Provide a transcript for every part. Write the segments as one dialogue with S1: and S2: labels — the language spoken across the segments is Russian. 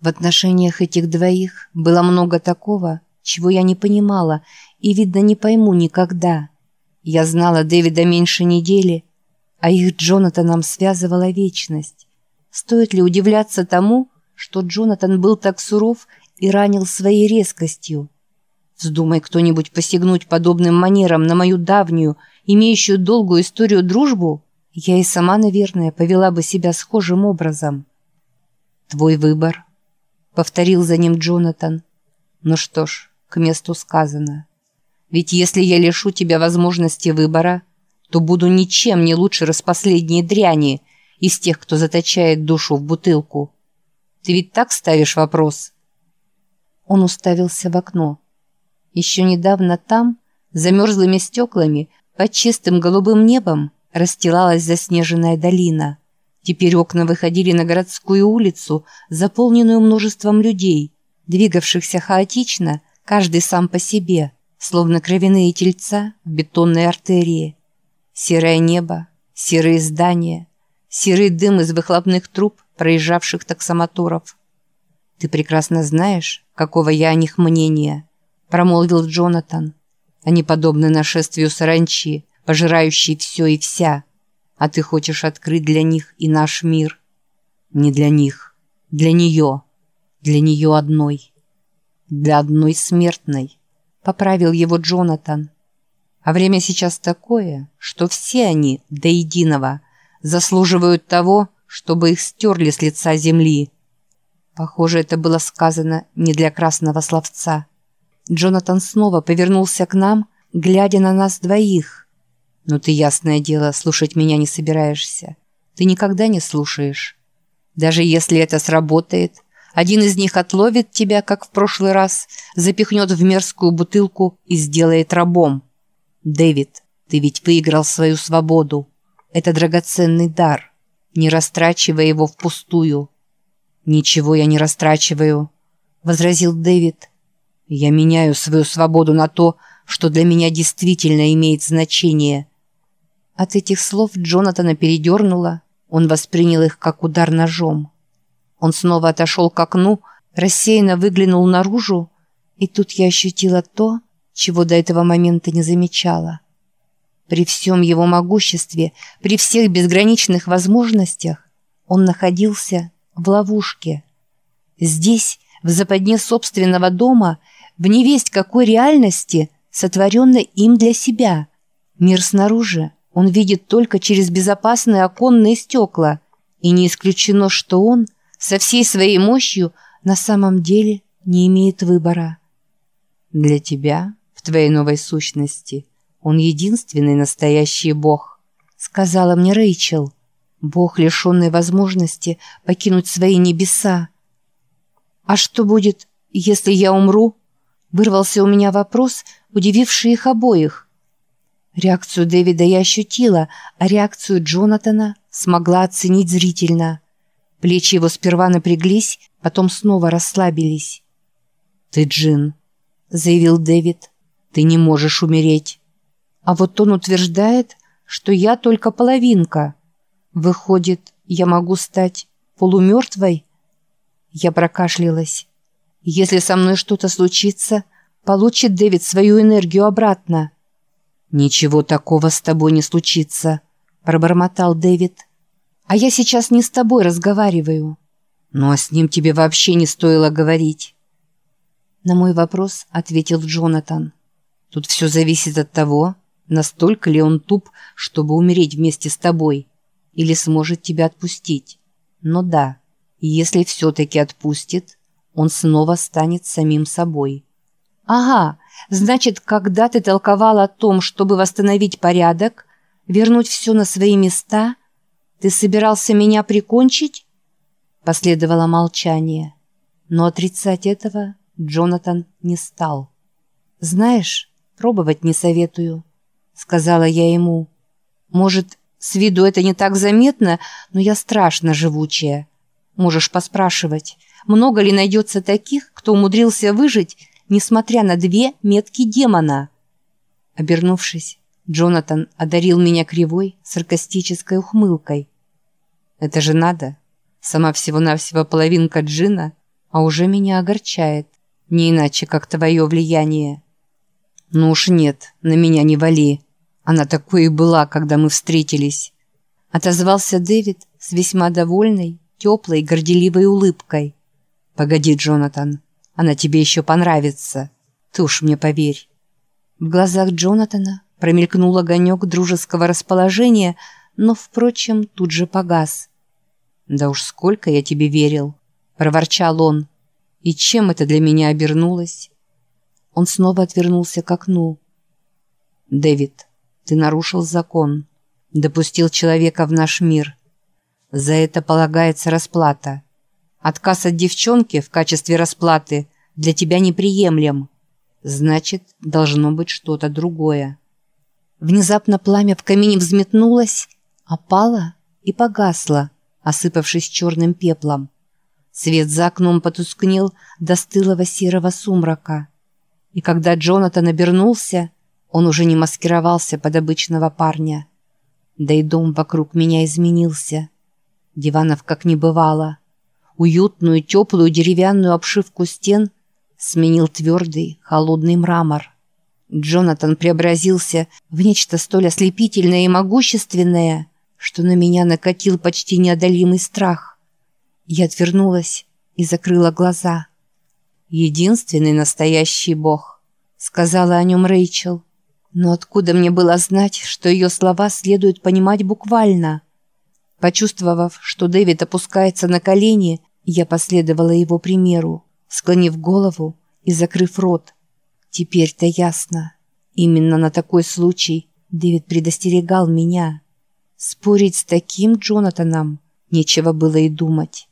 S1: В отношениях этих двоих было много такого, чего я не понимала и, видно, не пойму никогда. Я знала Дэвида меньше недели, а их Джонатаном связывала вечность. Стоит ли удивляться тому, что Джонатан был так суров и ранил своей резкостью? Вздумай кто-нибудь посягнуть подобным манерам на мою давнюю, имеющую долгую историю дружбу, я и сама, наверное, повела бы себя схожим образом. «Твой выбор», — повторил за ним Джонатан. «Ну что ж, к месту сказано. Ведь если я лишу тебя возможности выбора, то буду ничем не лучше распоследней дряни из тех, кто заточает душу в бутылку. Ты ведь так ставишь вопрос?» Он уставился в окно. Еще недавно там, за мерзлыми стеклами, под чистым голубым небом, расстилалась заснеженная долина. Теперь окна выходили на городскую улицу, заполненную множеством людей, двигавшихся хаотично, каждый сам по себе, словно кровяные тельца в бетонной артерии. Серое небо, серые здания, серый дым из выхлопных труб, проезжавших таксомоторов. «Ты прекрасно знаешь, какого я о них мнения», — промолвил Джонатан. «Они подобны нашествию саранчи, пожирающей все и вся, а ты хочешь открыть для них и наш мир. Не для них, для нее, для нее одной, для одной смертной, поправил его Джонатан. А время сейчас такое, что все они, до единого, заслуживают того, чтобы их стерли с лица земли. Похоже, это было сказано не для красного словца. Джонатан снова повернулся к нам, глядя на нас двоих – но ты, ясное дело, слушать меня не собираешься. Ты никогда не слушаешь. Даже если это сработает, один из них отловит тебя, как в прошлый раз, запихнет в мерзкую бутылку и сделает рабом. Дэвид, ты ведь выиграл свою свободу. Это драгоценный дар. Не растрачивай его впустую. Ничего я не растрачиваю, возразил Дэвид. Я меняю свою свободу на то, что для меня действительно имеет значение – от этих слов Джонатана передернуло, он воспринял их как удар ножом. Он снова отошел к окну, рассеянно выглянул наружу, и тут я ощутила то, чего до этого момента не замечала. При всем его могуществе, при всех безграничных возможностях, он находился в ловушке. Здесь, в западне собственного дома, в невесть какой реальности, сотворенной им для себя. Мир снаружи он видит только через безопасные оконные стекла, и не исключено, что он со всей своей мощью на самом деле не имеет выбора. Для тебя, в твоей новой сущности, он единственный настоящий Бог, сказала мне Рэйчел. Бог, лишенный возможности покинуть свои небеса. «А что будет, если я умру?» Вырвался у меня вопрос, удививший их обоих. Реакцию Дэвида я ощутила, а реакцию Джонатана смогла оценить зрительно. Плечи его сперва напряглись, потом снова расслабились. «Ты Джин», — заявил Дэвид. «Ты не можешь умереть». А вот он утверждает, что я только половинка. Выходит, я могу стать полумертвой? Я прокашлялась. Если со мной что-то случится, получит Дэвид свою энергию обратно. «Ничего такого с тобой не случится», – пробормотал Дэвид. «А я сейчас не с тобой разговариваю». «Ну а с ним тебе вообще не стоило говорить». На мой вопрос ответил Джонатан. «Тут все зависит от того, настолько ли он туп, чтобы умереть вместе с тобой, или сможет тебя отпустить. Но да, если все-таки отпустит, он снова станет самим собой». «Ага, Значит, когда ты толковал о том, чтобы восстановить порядок, вернуть все на свои места, ты собирался меня прикончить?» Последовало молчание. Но отрицать этого Джонатан не стал. «Знаешь, пробовать не советую», — сказала я ему. «Может, с виду это не так заметно, но я страшно живучая. Можешь поспрашивать, много ли найдется таких, кто умудрился выжить несмотря на две метки демона. Обернувшись, Джонатан одарил меня кривой, саркастической ухмылкой. «Это же надо! Сама всего-навсего половинка джина, а уже меня огорчает. Не иначе, как твое влияние. Ну уж нет, на меня не вали. Она такой и была, когда мы встретились. Отозвался Дэвид с весьма довольной, теплой, горделивой улыбкой. Погоди, Джонатан, она тебе еще понравится. Ты уж мне поверь. В глазах Джонатана промелькнул огонек дружеского расположения, но, впрочем, тут же погас. «Да уж сколько я тебе верил!» – проворчал он. «И чем это для меня обернулось?» Он снова отвернулся к окну. «Дэвид, ты нарушил закон, допустил человека в наш мир. За это полагается расплата. Отказ от девчонки в качестве расплаты для тебя неприемлем. Значит, должно быть что-то другое». Внезапно пламя в камине взметнулось, опало и погасло, осыпавшись черным пеплом. Свет за окном потускнел до стылого серого сумрака. И когда Джонатан обернулся, он уже не маскировался под обычного парня. Да и дом вокруг меня изменился. Диванов как не бывало. Уютную, теплую деревянную обшивку стен сменил твердый, холодный мрамор. Джонатан преобразился в нечто столь ослепительное и могущественное, что на меня накатил почти неодолимый страх. Я отвернулась и закрыла глаза. «Единственный настоящий Бог», — сказала о нем Рэйчел. Но откуда мне было знать, что ее слова следует понимать буквально? Почувствовав, что Дэвид опускается на колени, я последовала его примеру, склонив голову и закрыв рот. Теперь-то ясно. Именно на такой случай Дэвид предостерегал меня. Спорить с таким Джонатаном нечего было и думать.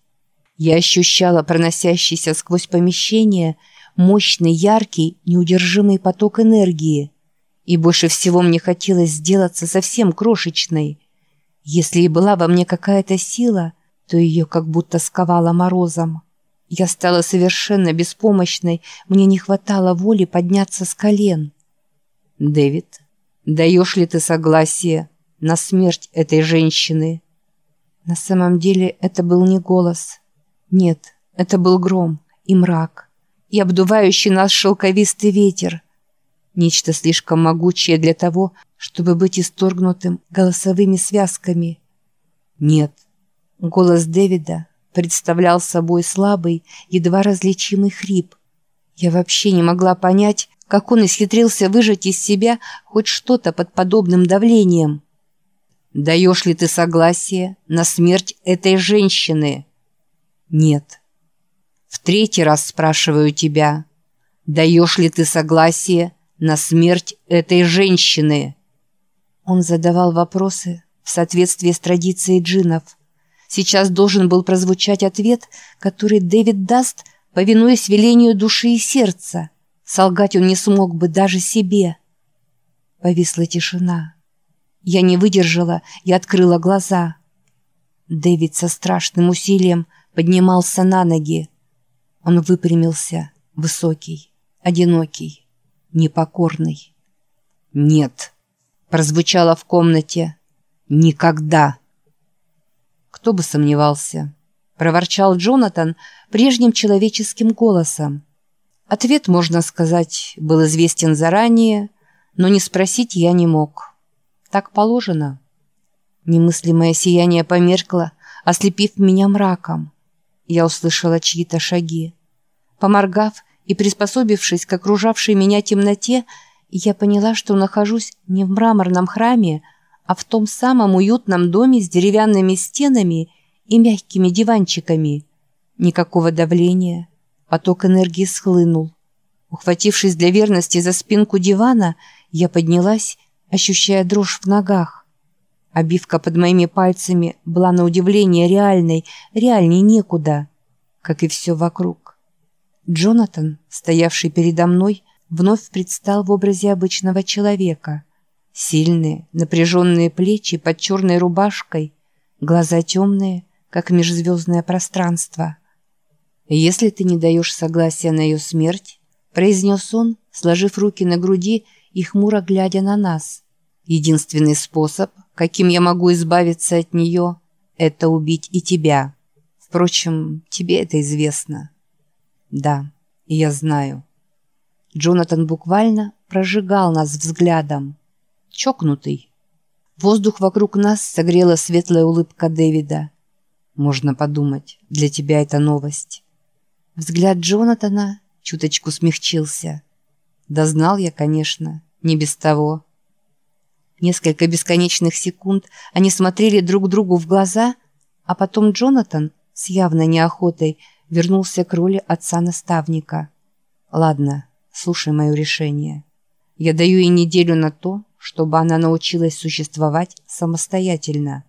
S1: Я ощущала проносящийся сквозь помещение мощный, яркий, неудержимый поток энергии. И больше всего мне хотелось сделаться совсем крошечной. Если и была во мне какая-то сила, то ее как будто сковала морозом. Я стала совершенно беспомощной, мне не хватало воли подняться с колен. «Дэвид, даешь ли ты согласие на смерть этой женщины?» На самом деле это был не голос. Нет, это был гром и мрак, и обдувающий нас шелковистый ветер. Нечто слишком могучее для того, чтобы быть исторгнутым голосовыми связками. Нет, голос Дэвида представлял собой слабый, едва различимый хрип. Я вообще не могла понять, как он исхитрился выжать из себя хоть что-то под подобным давлением. «Даешь ли ты согласие на смерть этой женщины?» «Нет». «В третий раз спрашиваю тебя, даешь ли ты согласие на смерть этой женщины?» Он задавал вопросы в соответствии с традицией джинов. Сейчас должен был прозвучать ответ, который Дэвид даст, повинуясь велению души и сердца. Солгать он не смог бы даже себе. Повисла тишина. Я не выдержала и открыла глаза. Дэвид со страшным усилием поднимался на ноги. Он выпрямился, высокий, одинокий, непокорный. «Нет», — прозвучало в комнате, — «никогда». Кто бы сомневался. Проворчал Джонатан прежним человеческим голосом. Ответ, можно сказать, был известен заранее, но не спросить я не мог. Так положено. Немыслимое сияние померкло, ослепив меня мраком. Я услышала чьи-то шаги. Поморгав и приспособившись к окружавшей меня темноте, я поняла, что нахожусь не в мраморном храме, а в том самом уютном доме с деревянными стенами и мягкими диванчиками. Никакого давления. Поток энергии схлынул. Ухватившись для верности за спинку дивана, я поднялась, ощущая дрожь в ногах. Обивка под моими пальцами была на удивление реальной, реальней некуда, как и все вокруг. Джонатан, стоявший передо мной, вновь предстал в образе обычного человека. Сильные, напряженные плечи под черной рубашкой, глаза темные, как межзвездное пространство. «Если ты не даешь согласия на ее смерть», произнес он, сложив руки на груди и хмуро глядя на нас. «Единственный способ, каким я могу избавиться от нее, это убить и тебя. Впрочем, тебе это известно». Да, я знаю. Джонатан буквально прожигал нас взглядом. Чокнутый. Воздух вокруг нас согрела светлая улыбка Дэвида. Можно подумать, для тебя это новость. Взгляд Джонатана чуточку смягчился. Да знал я, конечно, не без того. Несколько бесконечных секунд они смотрели друг другу в глаза, а потом Джонатан с явной неохотой вернулся к роли отца-наставника. «Ладно, слушай мое решение. Я даю ей неделю на то, чтобы она научилась существовать самостоятельно.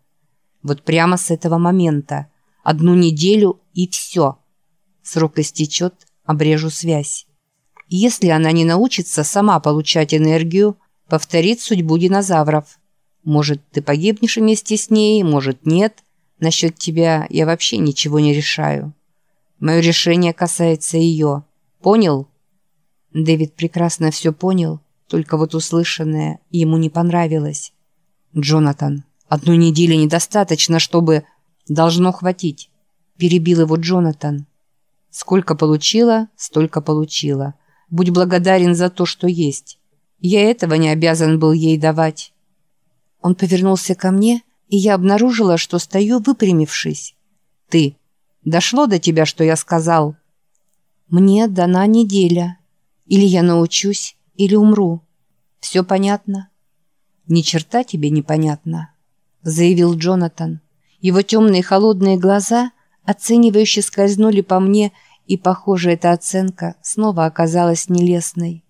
S1: Вот прямо с этого момента. Одну неделю и все. Срок истечет, обрежу связь. Если она не научится сама получать энергию, повторит судьбу динозавров. Может, ты погибнешь вместе с ней, может, нет. Насчет тебя я вообще ничего не решаю. Мое решение касается ее. Понял?» Дэвид прекрасно все понял, только вот услышанное ему не понравилось. «Джонатан, одной недели недостаточно, чтобы...» «Должно хватить», — перебил его Джонатан. «Сколько получила, столько получила. Будь благодарен за то, что есть. Я этого не обязан был ей давать». Он повернулся ко мне, и я обнаружила, что стою выпрямившись. «Ты. Дошло до тебя, что я сказал?» «Мне дана неделя. Или я научусь, или умру. Все понятно?» «Ни черта тебе непонятно», — заявил Джонатан. Его темные холодные глаза оценивающе скользнули по мне, и, похоже, эта оценка снова оказалась нелестной.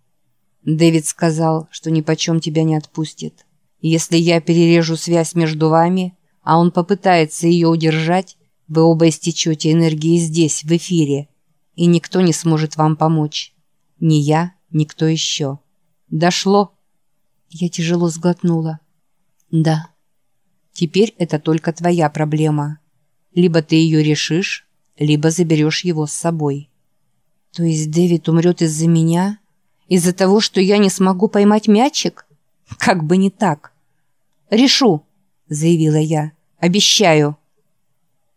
S1: Дэвид сказал, что ни почем тебя не отпустит. Если я перережу связь между вами, а он попытается ее удержать, вы оба истечете энергией здесь, в эфире, и никто не сможет вам помочь. Ни я, никто еще. Дошло?» Я тяжело сглотнула. «Да. Теперь это только твоя проблема. Либо ты ее решишь, либо заберешь его с собой». «То есть Дэвид умрет из-за меня? Из-за того, что я не смогу поймать мячик? Как бы не так». «Решу», — заявила я. «Обещаю».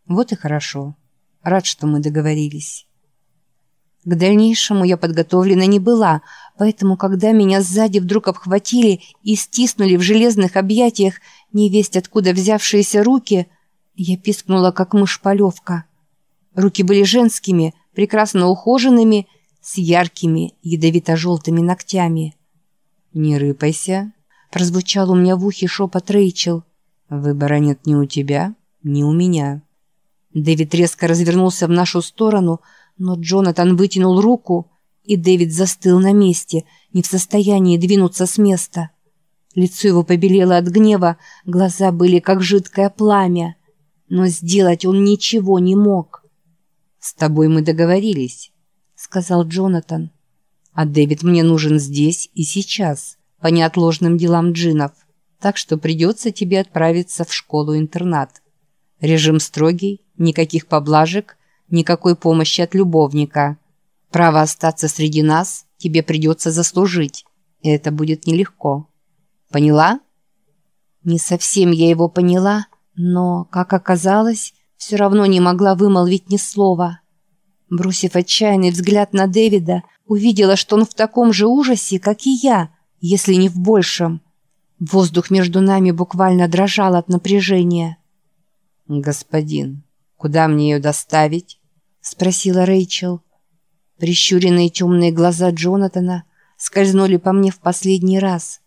S1: «Вот и хорошо. Рад, что мы договорились». К дальнейшему я подготовлена не была, поэтому, когда меня сзади вдруг обхватили и стиснули в железных объятиях невесть откуда взявшиеся руки, я пискнула, как мышь-полевка. Руки были женскими, прекрасно ухоженными, с яркими ядовито-желтыми ногтями. «Не рыпайся», — прозвучал у меня в ухе шепот Рэйчел. «Выбора нет ни у тебя, ни у меня». Дэвид резко развернулся в нашу сторону — но Джонатан вытянул руку, и Дэвид застыл на месте, не в состоянии двинуться с места. Лицо его побелело от гнева, глаза были как жидкое пламя. Но сделать он ничего не мог. «С тобой мы договорились», — сказал Джонатан. «А Дэвид мне нужен здесь и сейчас, по неотложным делам джинов, так что придется тебе отправиться в школу-интернат. Режим строгий, никаких поблажек никакой помощи от любовника. Право остаться среди нас тебе придется заслужить, и это будет нелегко. Поняла? Не совсем я его поняла, но, как оказалось, все равно не могла вымолвить ни слова. Бросив отчаянный взгляд на Дэвида, увидела, что он в таком же ужасе, как и я, если не в большем. Воздух между нами буквально дрожал от напряжения. «Господин, куда мне ее доставить?» — спросила Рэйчел. Прищуренные темные глаза Джонатана скользнули по мне в последний раз.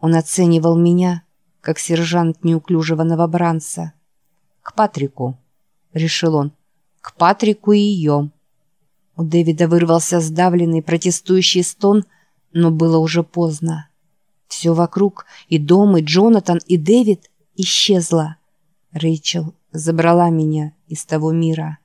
S1: Он оценивал меня, как сержант неуклюжего новобранца. «К Патрику», — решил он, — «к Патрику и ее». У Дэвида вырвался сдавленный протестующий стон, но было уже поздно. Все вокруг, и дом, и Джонатан, и Дэвид, исчезло. Рэйчел забрала меня из того мира.